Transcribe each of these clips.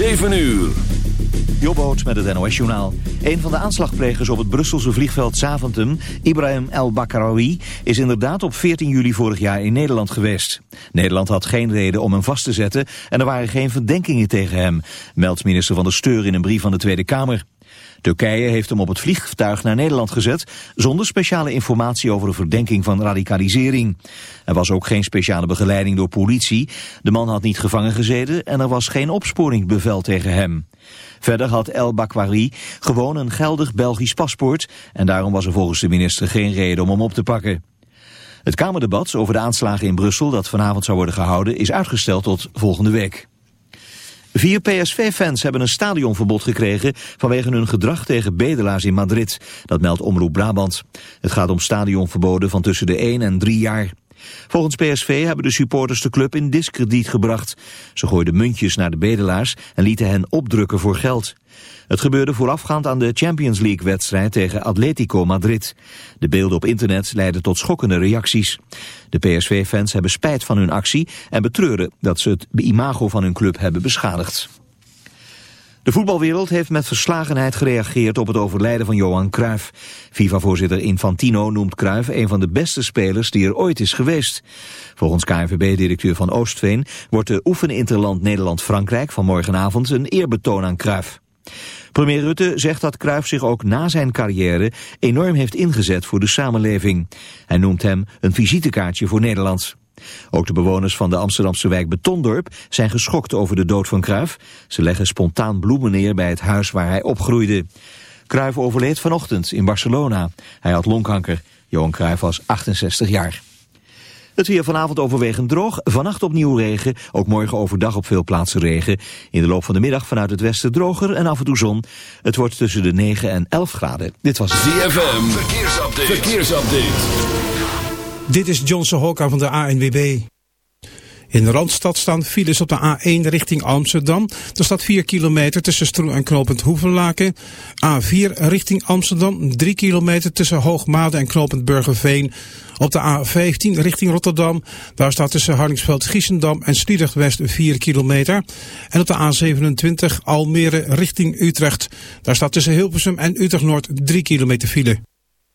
7 uur. Jobboot met het NOS-journaal. Een van de aanslagplegers op het Brusselse vliegveld Zaventem, Ibrahim El Bakraoui, is inderdaad op 14 juli vorig jaar in Nederland geweest. Nederland had geen reden om hem vast te zetten en er waren geen verdenkingen tegen hem, meldt minister van der Steur in een brief van de Tweede Kamer. Turkije heeft hem op het vliegtuig naar Nederland gezet... zonder speciale informatie over de verdenking van radicalisering. Er was ook geen speciale begeleiding door politie. De man had niet gevangen gezeten en er was geen opsporingsbevel tegen hem. Verder had El Bakwari gewoon een geldig Belgisch paspoort... en daarom was er volgens de minister geen reden om hem op te pakken. Het Kamerdebat over de aanslagen in Brussel dat vanavond zou worden gehouden... is uitgesteld tot volgende week. Vier PSV-fans hebben een stadionverbod gekregen vanwege hun gedrag tegen bedelaars in Madrid. Dat meldt Omroep Brabant. Het gaat om stadionverboden van tussen de 1 en 3 jaar. Volgens PSV hebben de supporters de club in diskrediet gebracht. Ze gooiden muntjes naar de bedelaars en lieten hen opdrukken voor geld. Het gebeurde voorafgaand aan de Champions League-wedstrijd tegen Atletico Madrid. De beelden op internet leidden tot schokkende reacties. De PSV-fans hebben spijt van hun actie en betreuren dat ze het imago van hun club hebben beschadigd. De voetbalwereld heeft met verslagenheid gereageerd op het overlijden van Johan Cruijff. FIFA-voorzitter Infantino noemt Cruijff een van de beste spelers die er ooit is geweest. Volgens KNVB-directeur van Oostveen wordt de oefeninterland Nederland-Frankrijk van morgenavond een eerbetoon aan Cruijff. Premier Rutte zegt dat Cruijff zich ook na zijn carrière enorm heeft ingezet voor de samenleving. Hij noemt hem een visitekaartje voor Nederland. Ook de bewoners van de Amsterdamse wijk Betondorp zijn geschokt over de dood van Cruijff. Ze leggen spontaan bloemen neer bij het huis waar hij opgroeide. Cruijff overleed vanochtend in Barcelona. Hij had longkanker. Johan Cruijff was 68 jaar. Het weer vanavond overwegend droog, vannacht opnieuw regen, ook morgen overdag op veel plaatsen regen. In de loop van de middag vanuit het westen droger en af en toe zon. Het wordt tussen de 9 en 11 graden. Dit was ZFM, verkeersupdate. verkeersupdate. Dit is Johnson Hokka van de ANWB. In de Randstad staan files op de A1 richting Amsterdam. Er staat 4 kilometer tussen Stroe en Knopend Hoevenlaken. A4 richting Amsterdam, 3 kilometer tussen Hoogmade en Knopend Burgerveen. Op de A15 richting Rotterdam, daar staat tussen Hardingsveld Giesendam en Sliedrecht West 4 kilometer. En op de A27 Almere richting Utrecht, daar staat tussen Hilversum en Utrecht Noord 3 kilometer file.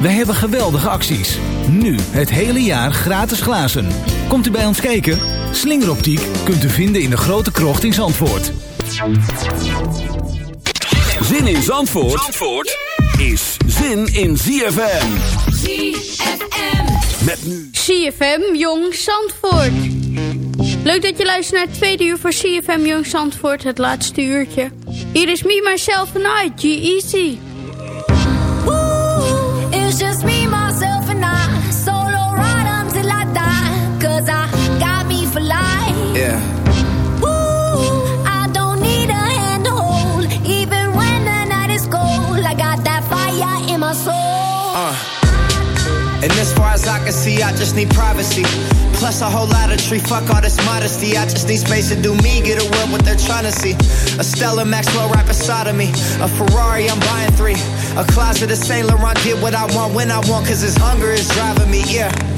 Wij hebben geweldige acties. Nu het hele jaar gratis glazen. Komt u bij ons kijken? Slingeroptiek kunt u vinden in de grote krocht in Zandvoort. Zin in Zandvoort, Zandvoort is zin in ZFM. ZFM. Met nu. CFM Jong Zandvoort. Leuk dat je luistert naar het tweede uur voor CFM Jong Zandvoort, het laatste uurtje. Hier is Me, Myself and I, G-Easy. Plus a whole lot of tree, fuck all this modesty. I just need space to do me, get away what they're trying to see. A Stella Maxwell right beside of me. A Ferrari, I'm buying three. A closet of Saint Laurent, get what I want when I want, cause this hunger is driving me, yeah.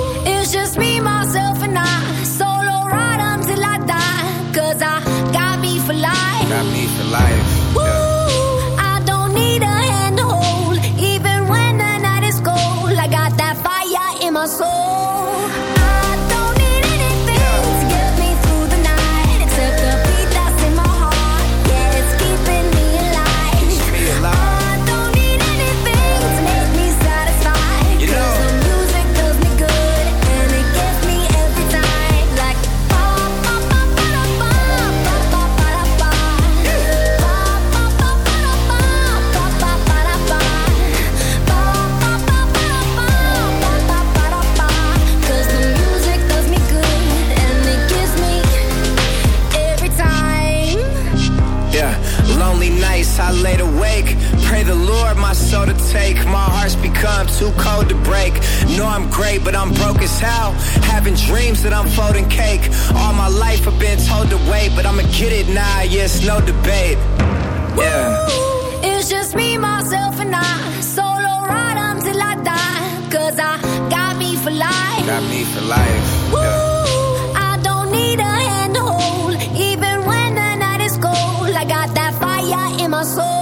for life. Yeah. my soul take. My heart's become too cold to break. Know I'm great, but I'm broke as hell. Having dreams that I'm folding cake. All my life I've been told to wait, but I'ma get it now. Yes, no debate. Yeah. It's just me, myself, and I. Solo ride until I die. Cause I got me for life. Got me for life. Woo! I don't need a hand to hold. Even when the night is cold, I got that fire in my soul.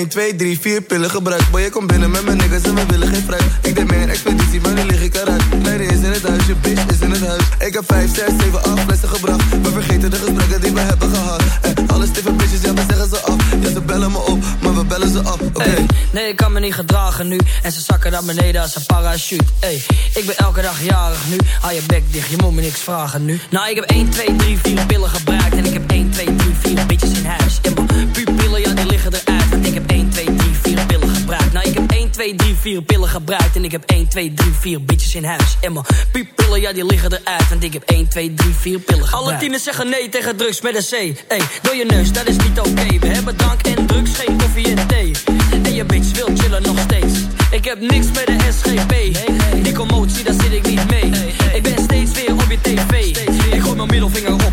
1, 2, 3, 4 pillen gebruikt. Boy, je komt binnen met mijn niggas en we willen geen fruit. Ik deed meer een expeditie, maar nu lig ik eruit. Leiden is in het huis, je bitch is in het huis. Ik heb 5, 6, 7, 8 flessen gebracht. We vergeten de gesprekken die we hebben gehad. En alle stiffen bitches, ja, we zeggen ze af. Ja, ze bellen me op, maar we bellen ze af. Oké. Nee, ik kan me niet gedragen nu. En ze zakken naar beneden als een parachute. Hey, ik ben elke dag jarig nu. Hou je bek dicht, je moet me niks vragen nu. Nou, ik heb 1, 2, 3, 4 pillen gebruikt. Gebruikt. En ik heb 1, 2, 3, 4 bitches in huis. En mijn pupillen, ja, die liggen eruit. Want ik heb 1, 2, 3, 4 pillen gebruikt. Alle tieners zeggen nee tegen drugs met een C. Hey, door je neus, dat is niet oké. We hebben drank en drugs, geen koffie en thee. En je bitch wil chillen nog steeds. Ik heb niks met de SGP. Die commotie, daar zit ik niet mee. Ik ben steeds weer op je tv. Ik gooi mijn middelvinger op,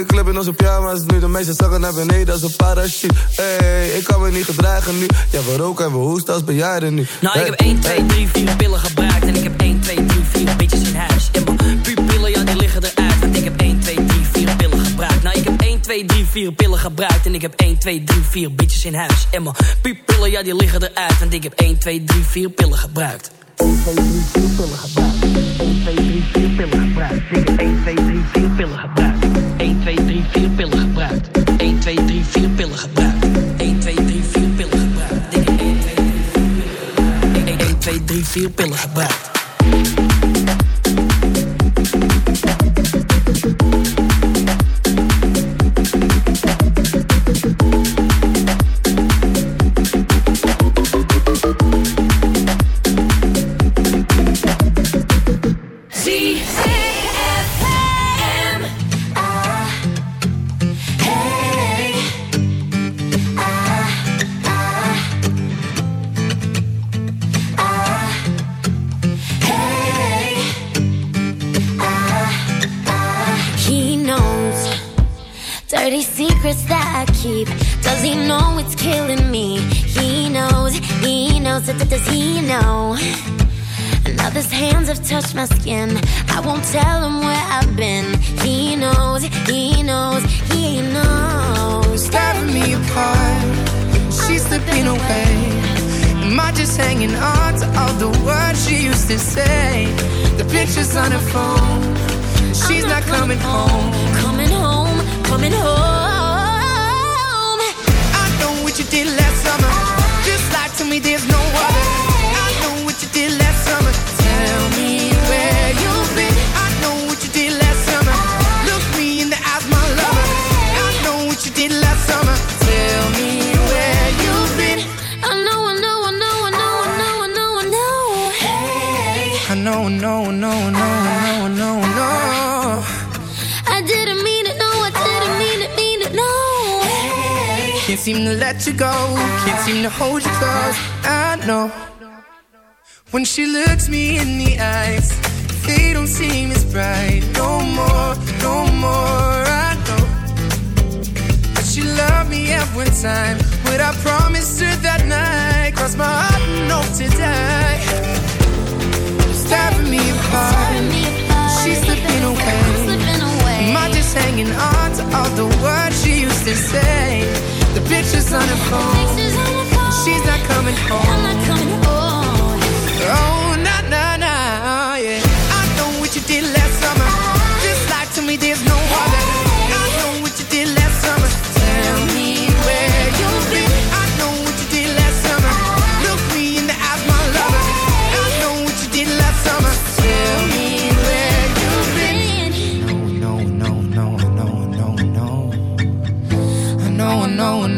de club in onze pyjama's nu. De meeste zakken naar beneden als een parachute. Hey, ik kan me niet gedragen nu. Ja, we roken en we hoesten als bejaarden nu. Nou, ik heb 1, 2, hey. 3, 4 pillen gebruikt. En ik heb 1, 2, 3, 4 bitches in huis. En mijn pupillen, ja, die liggen eruit. Want ik heb 1, 2, 3, 4 pillen gebruikt. Nou, ik heb 1, 2, 3, 4 pillen gebruikt. En ik heb 1, 2, 3, 4 bitches in huis. En mijn pupillen, ja, die liggen eruit. Want ik heb 1, 2, 3, 4 pillen gebruikt. 1, 2, 3, 4 pillen gebruikt. Now his hands have touched my skin. I won't tell him where I've been. He knows, he knows, he knows. Tearing me apart. She's slipping away. Am I just hanging on to all the words she used to say? The pictures on her phone. She's not coming home. Coming home, coming home. I know what you did last summer. Just lie to me, there's no other. To let you go. Can't seem to hold you close. I know. When she looks me in the eyes, they don't seem as bright. No more, no more. I know. But she loved me every time. What I promised her that night. Cross my heart and hope to die. Stabbing me apart. She's slipping away. Just hanging on to all the words she used to say? The pictures on her phone. She's not coming home. Oh, nah, nah, nah, yeah. I know what you did last summer. Just lie to me, there's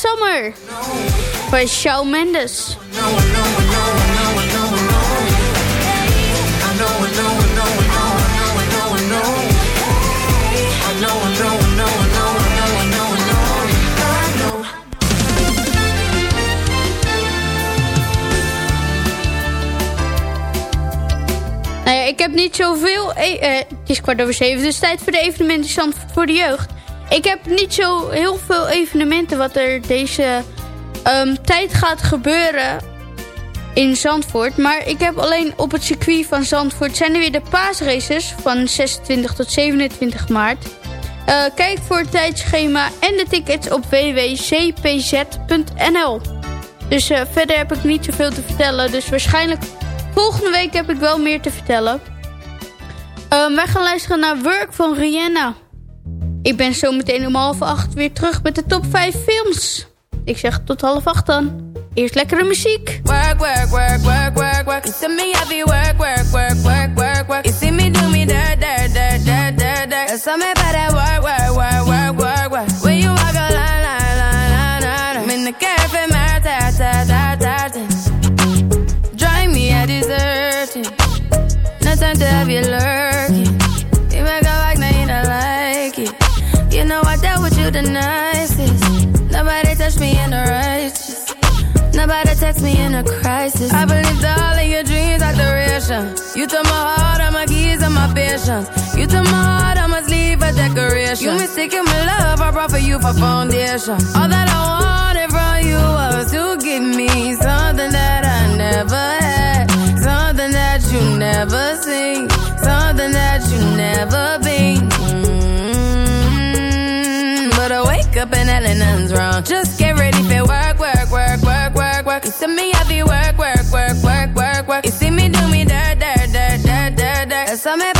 Summer. By Shawn Mendes. Nou ja, ik heb niet zoveel... E eh, het is kwart over zeven, dus tijd voor de evenementen voor de jeugd. Ik heb niet zo heel veel evenementen wat er deze ehm, tijd gaat gebeuren. in Zandvoort. Maar ik heb alleen op het circuit van Zandvoort zijn er weer de paasraces van 26 tot 27 maart. Eh, kijk voor het tijdschema en de tickets op www.cpz.nl. Dus eh, verder heb ik niet zoveel te vertellen. Dus waarschijnlijk volgende week heb ik wel meer te vertellen. Uh, wij gaan luisteren naar Work van Rihanna. Ik ben zo meteen om half acht weer terug met de top 5 films. Ik zeg tot half acht dan. Eerst lekkere muziek. Work, work, me work, me do me. Text me in a crisis. I believed all of your dreams are duration. You took my heart, all my keys, and my patience. You took my heart, I must leave a decoration. You mistaken my love, I brought for you for foundation. All that I wanted from you was to give me something that I never had, something that you never seen, something that you never been. Mm, But I wake up and hell nothing's wrong. Just get ready for work, work, work, work, work, work. You see me happy, work, work, work, work, work, work. You see me do me dirt, dirt, dirt, dirt, dirt, dirt. There's something about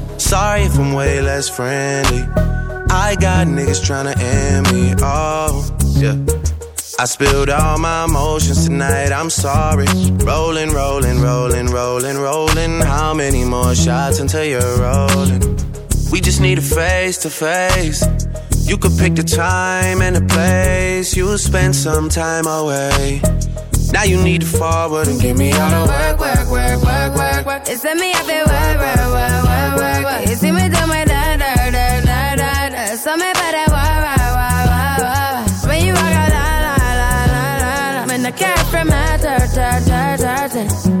sorry if I'm way less friendly. I got niggas tryna end me. Oh, yeah. I spilled all my emotions tonight, I'm sorry. Rolling, rolling, rolling, rolling, rolling. How many more shots until you're rolling? We just need a face to face. You could pick the time and the place. You'll spend some time away. Now you need to forward and give me all the work, work, work, work, work, work. It's me, I feel work, work, work, work, work, work. You see me do my da, da, da, da, da, da. Something about that work, work, work, work, work. When you walk out, la, la, la, la, la, la. When the cat from my ta, ta, ta, ta,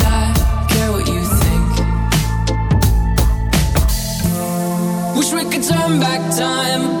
come back time.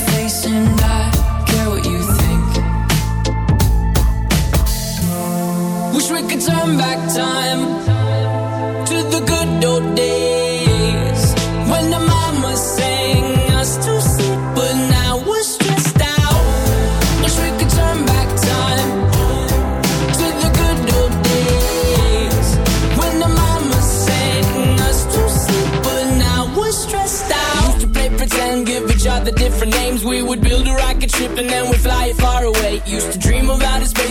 and then we'd fly it far away. Used to dream of outer space,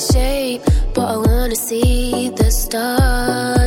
shape, but I wanna see the stars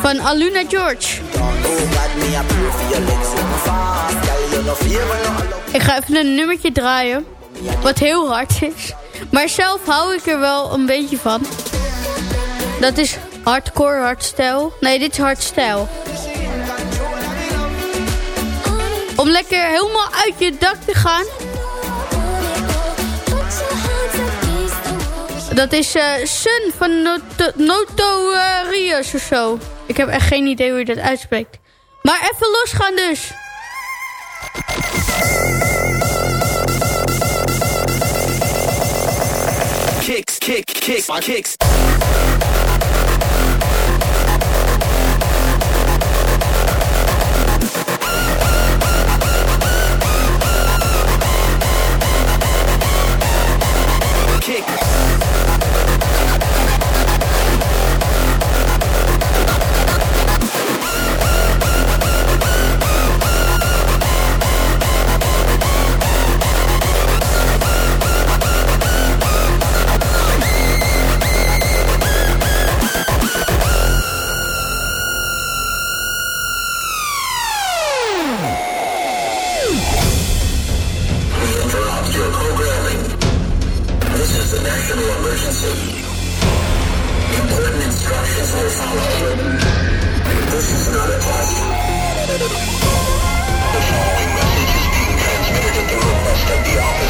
Van Aluna George. Ik ga even een nummertje draaien. Wat heel hard is. Maar zelf hou ik er wel een beetje van. Dat is hardcore hardstyle. Nee, dit is hardstyle. Om lekker helemaal uit je dak te gaan. Dat is eh, Sun van Noto, of zo. Ik heb echt geen idee hoe je dat uitspreekt. Maar even losgaan dus. Kicks, kick, kicks, kicks. national emergency. Important instructions will follow. This is not a test. The following message is being transmitted at the request of the office.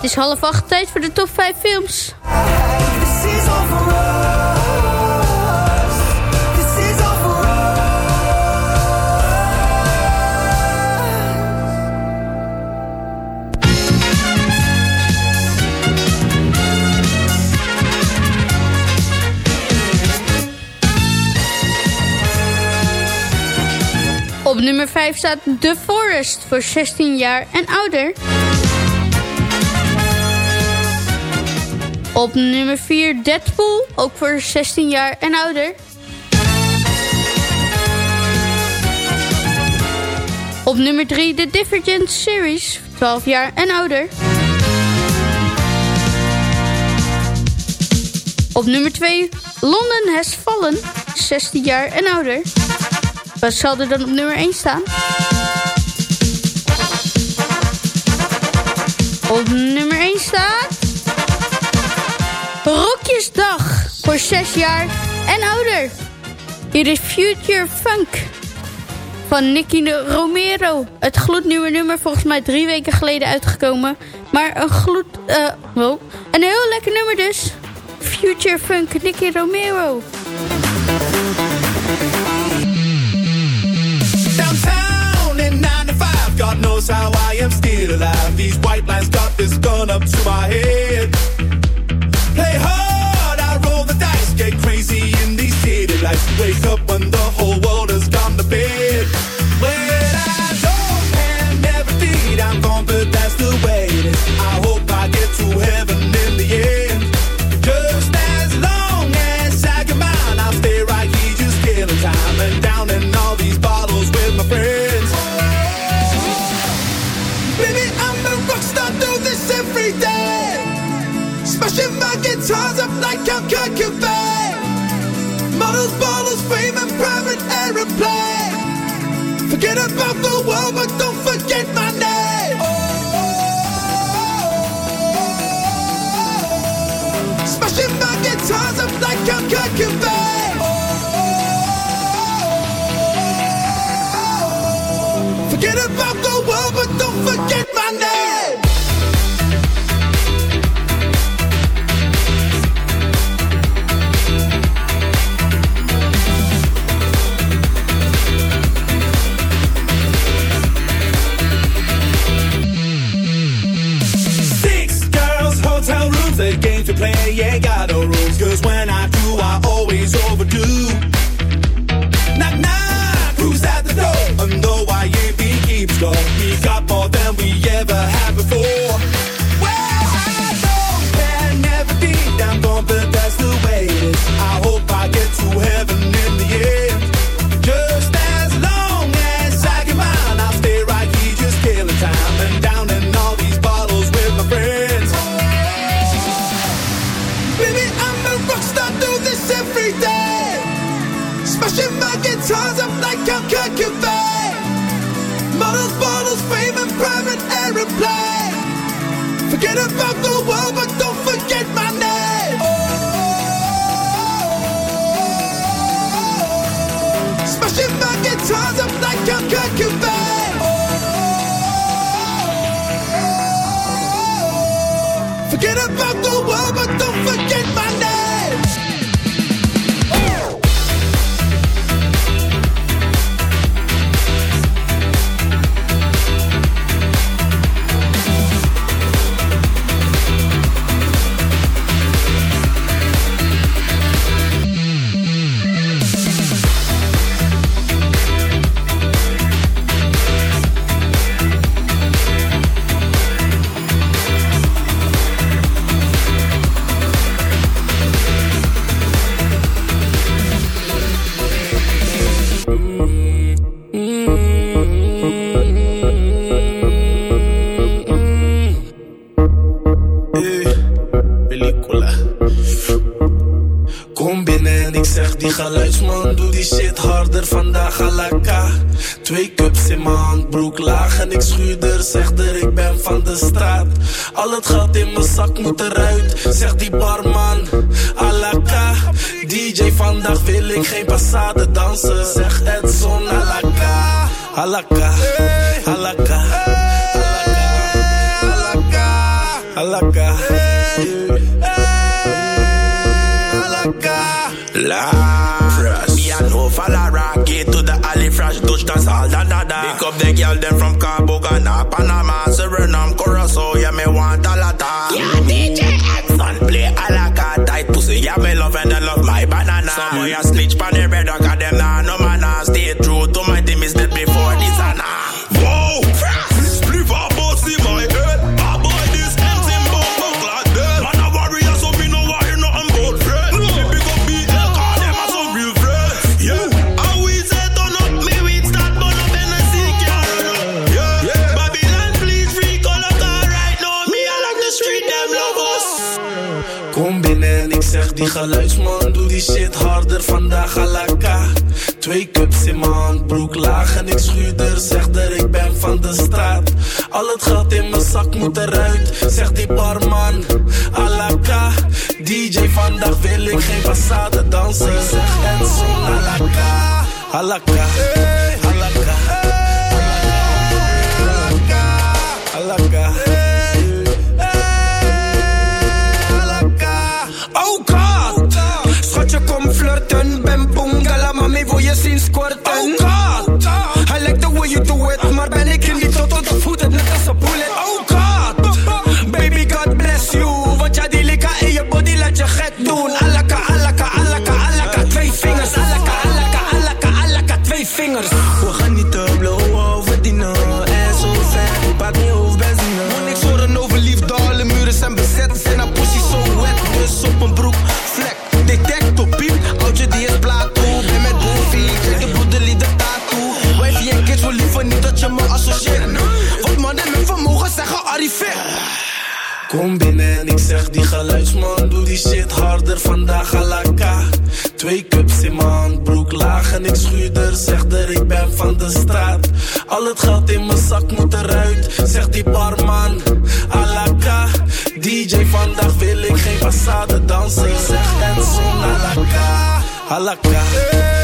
Het is half acht, tijd voor de top 5 films. Op nummer 5 staat The Forest voor 16 jaar en ouder. Op nummer 4 Deadpool, ook voor 16 jaar en ouder. Op nummer 3 The Divergent Series, 12 jaar en ouder. Op nummer 2 London Has Fallen, 16 jaar en ouder. Wat zal er dan op nummer 1 staan? Op nummer 1 staat... Rokjesdag voor 6 jaar en ouder. Hier is Future Funk van Nicky Romero. Het gloednieuwe nummer, volgens mij drie weken geleden uitgekomen. Maar een gloed... eh wow, een heel lekker nummer dus. Future Funk, Nicky Romero. downtown in 9 to 5. God knows how I am still alive. These white lines got this gun up to my head. Get crazy in these city lights. Wake up when the whole world has gone to bed. Well, I don't and never. I'm gone, but that's the way it is. I hope I get to heaven in the end. Just as long as I stay right here just killing time and all these bottles with my friends. Baby, I'm a rock star, this every day. Smashing my guitars up like I'm Kurt Cobain. Models, bottles, fame, and private aeroplane. Forget about the world, but don't forget my name. Oh, oh, oh, Smashing my guitars up like I'm Kurt Cobain. Ik schuurder, er ik ben van de straat. Al het geld in mijn zak moet eruit, zegt die barman. Alaka, DJ vandaag wil ik geen passade dansen. Zeg Edson, alaka, alaka, alaka, alaka, alaka, alaka, la. Valara, get to the alley fresh, touch the salt and da da. Pick up the girl them from Cabo. geluidsman, doe die shit harder vandaag alaka. Twee cups in mijn hand, broek laag en ik schuurder. Zeg dat ik ben van de straat. Al het geld in mijn zak moet eruit, zegt die barman. Alaka, DJ vandaag wil ik geen façade dansen. Zeg en alaka, alaka, alaka, alaka. alaka. Oh god, I like the way you do it. Maar ben ik niet tot the de voeten, net als een bullet. Oh god, baby god bless you. Want ja, die in je body laat je gek doen. Alaka, alaka, alaka, alaka, twee vingers. Alaka, alaka, alaka, alaka, twee vingers. ben ik schuurder, zegt er ik ben van de straat. Al het geld in mijn zak moet eruit, zegt die barman. Alaka, DJ vandaag wil ik geen passade dansen. Ik zeg en zo'n alaka, alaka.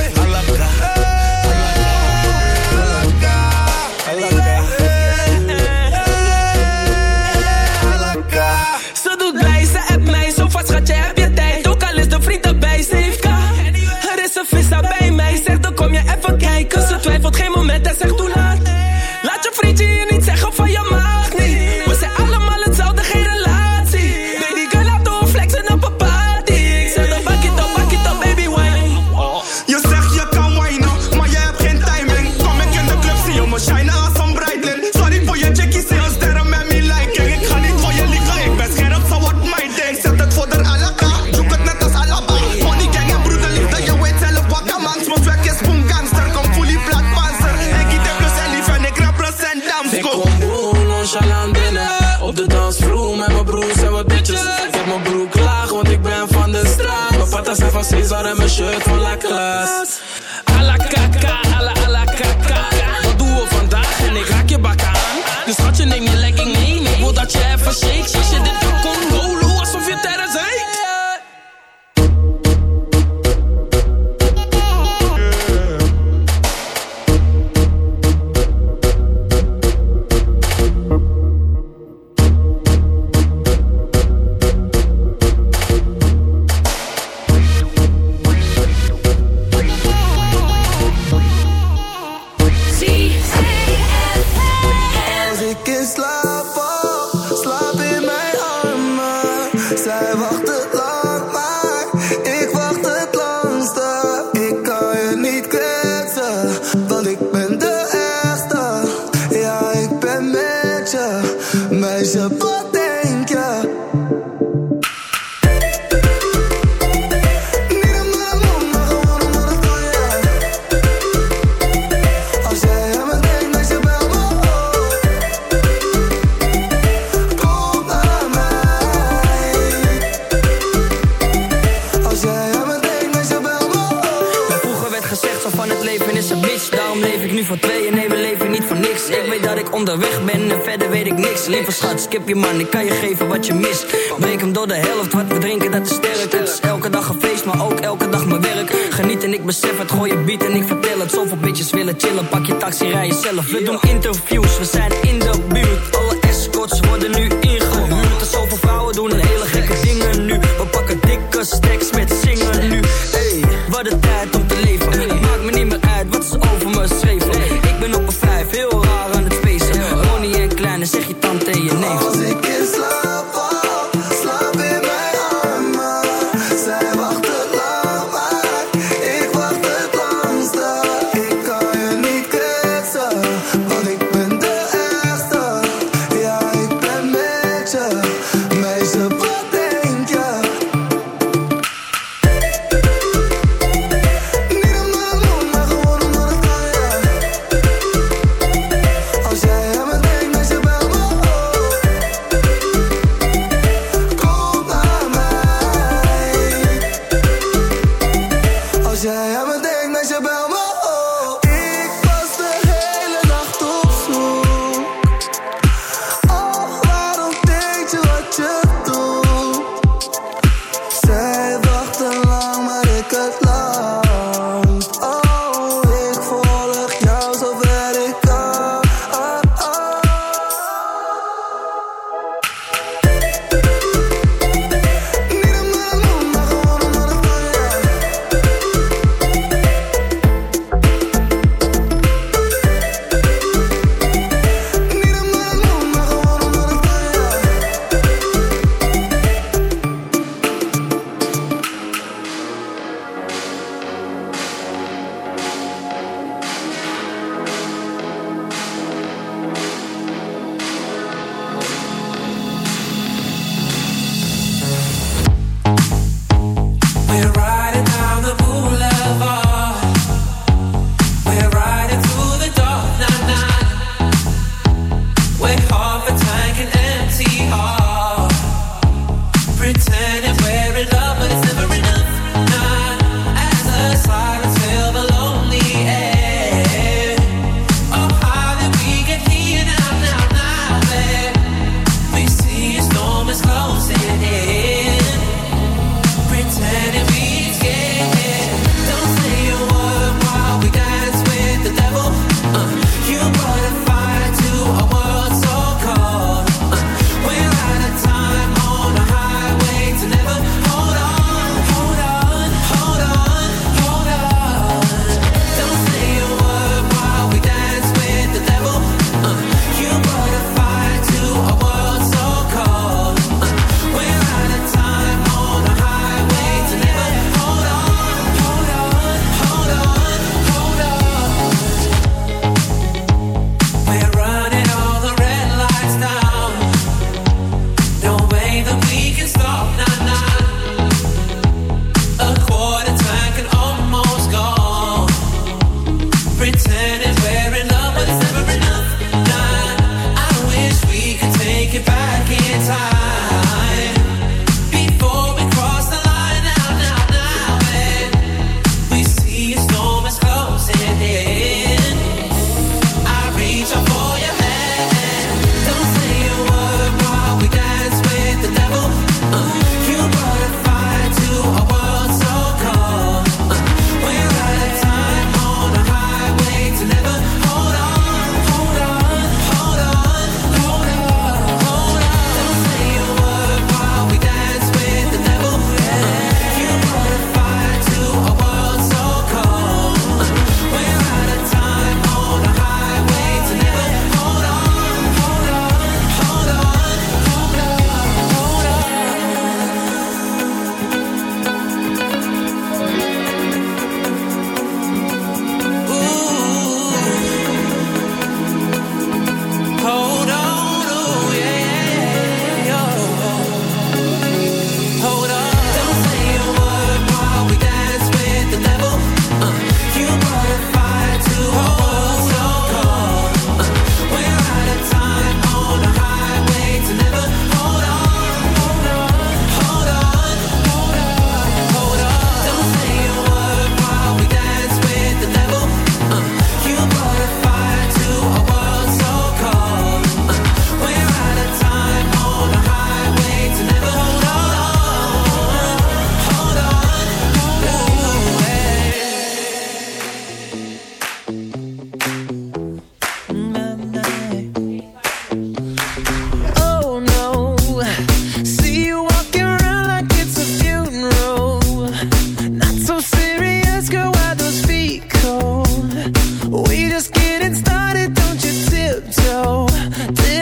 Voor tweeën, nee we leven niet voor niks. Ik weet dat ik onderweg ben en verder weet ik niks. Lieve schat, skip je man, ik kan je geven wat je mist. Breek hem door de helft, wat we drinken dat is sterk. Het is elke dag een feest, maar ook elke dag mijn werk. Geniet en ik besef het, gooi je beat en ik vertel het. Zoveel bitches willen chillen, pak je taxi, rij jezelf. We doen interviews, we zijn in de buurt. Alle escorts worden nu ingehuurd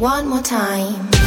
one more time.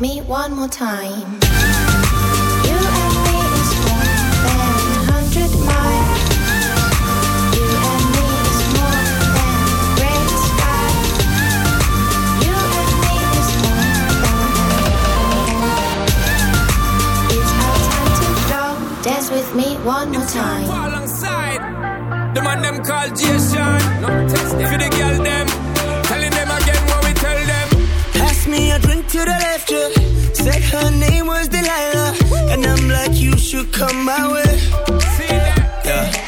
Me one more time. You and me is more than a hundred miles. You and me is more than great sky. You and me is more than It's our time to flow. Dance with me one more time. alongside the man them called Jason. For the girl them, telling them again what we tell them. Pass me a to the left, yeah. Said her name was Delilah. And I'm like, you should come my way. Yeah.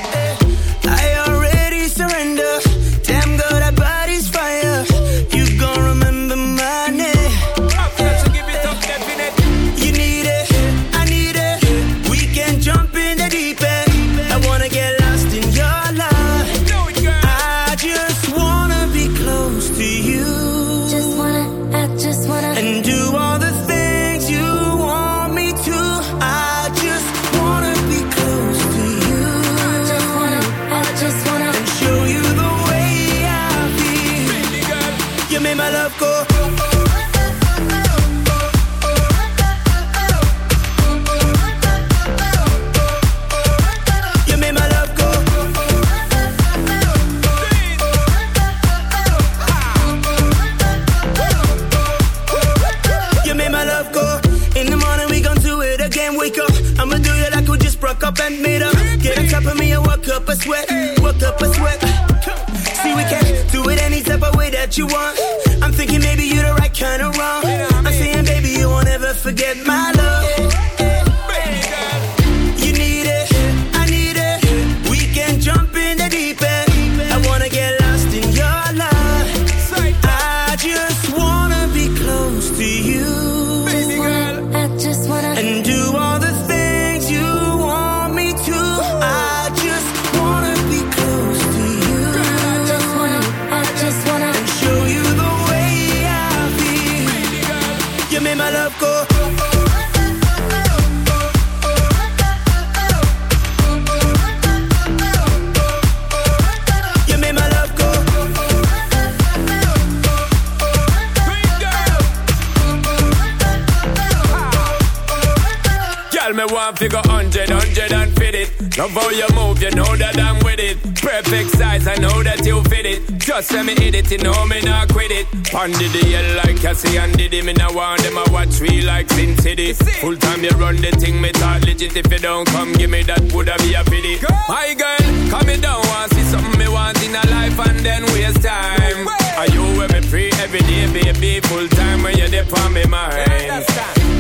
Love how you move, you know that I'm with it. Perfect size, I know that you fit it. Just let me hit it, you know me not quit it. Pondy the hell like Cassie and Diddy. Me now want them, I watch we like Sin City. Full time you run the thing, me talk legit. If you don't come, give me that, woulda be a pity. My girl, come me down, want see something me want in a life and then waste time. Are you with me free every day, baby? Full time when you're there for me mind.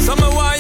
So me want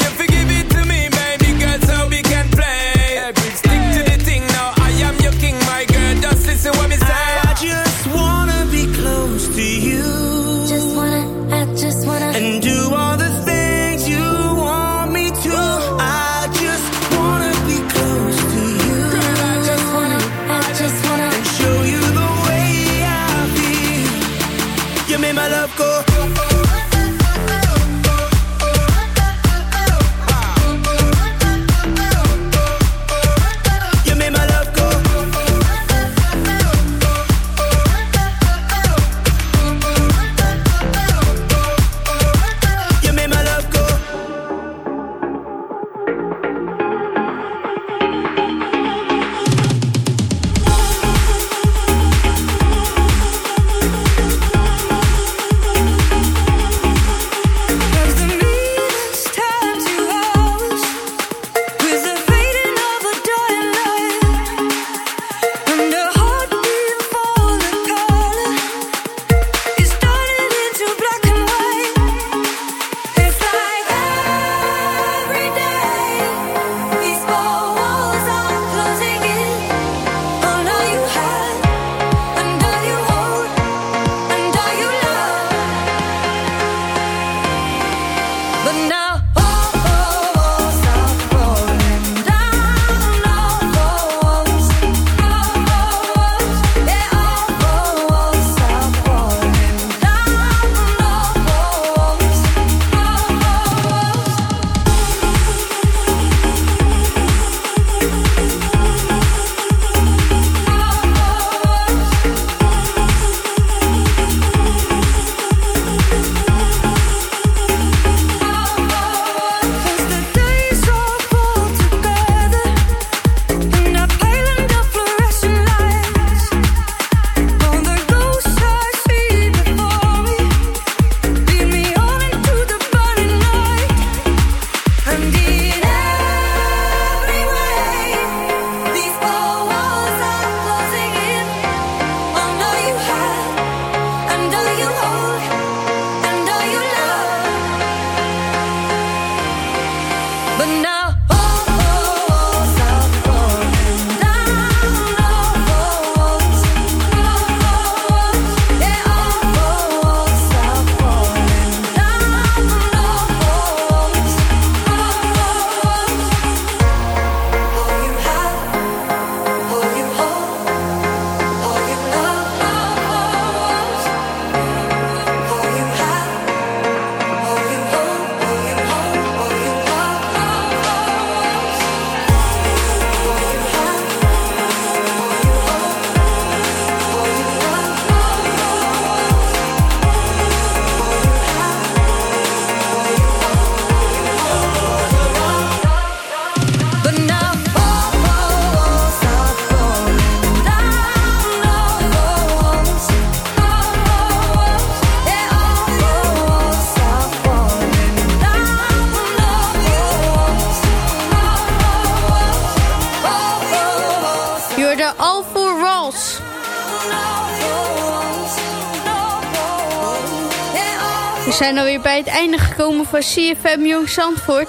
bij het einde gekomen van CFM Jong Zandvoort.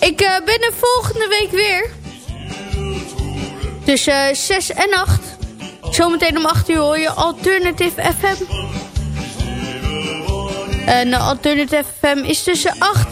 Ik eh, ben er volgende week weer. Tussen 6 en 8. Zometeen om 8 uur hoor je Alternative FM. En uh, Alternative FM is tussen 8 en 10.